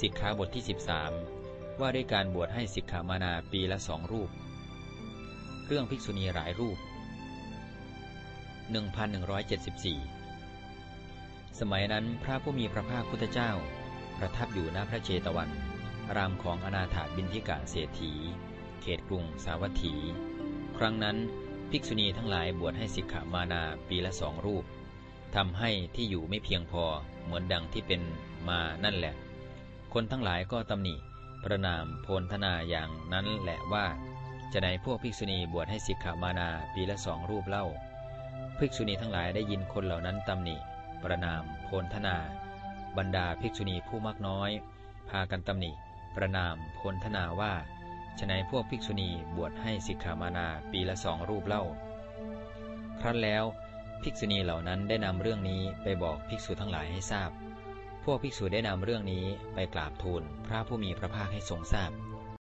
สิกขาบทที่ 13 ว่าด้วยการบวชให้สิกขามานาปีละสองรูป เรื่องภิกษุณีหลายรูป 1174 สมัยนั้นพระผู้มีพระภาคพุทธเจ้า ประทับอยู่ณพระเจตวัน รามของอนาถาบินทิกะเศรษฐี เขตกรุงสาวัตถี ครั้งนั้นภิกษุณีทั้งหลายบวชให้สิกขามานาปีละสองรูปทำให้ที่อยู่ไม่เพียงพอเหมือนดังที่เป็นมานั่นแหละ คนทั้งหลายก็ตำหนิ ประนามโพลธนาอย่างนั้นแหละว่า จะในพวกภิกษุณีบวชให้สิกขามานาปีละสองรูปเล่า ภิกษุณีทั้งหลายได้ยินคนเหล่านั้นตำหนิ ประนามโพลธนา บรรดาภิกษุณีผู้มากน้อย พากันตำหนิ ประนามโพลธนาว่าจะในพวกภิกษุณีบวชให้สิกขามานาปีละสองรูปเล่า ครั้นแล้วภิกษุณีเหล่านั้นได้นำเรื่องนี้ไปบอกภิกษุทั้งหลายให้ทราบ พวกภิกษุได้นำเรื่องนี้ไปกราบทูลพระผู้มีพระภาคให้ทรงทราบ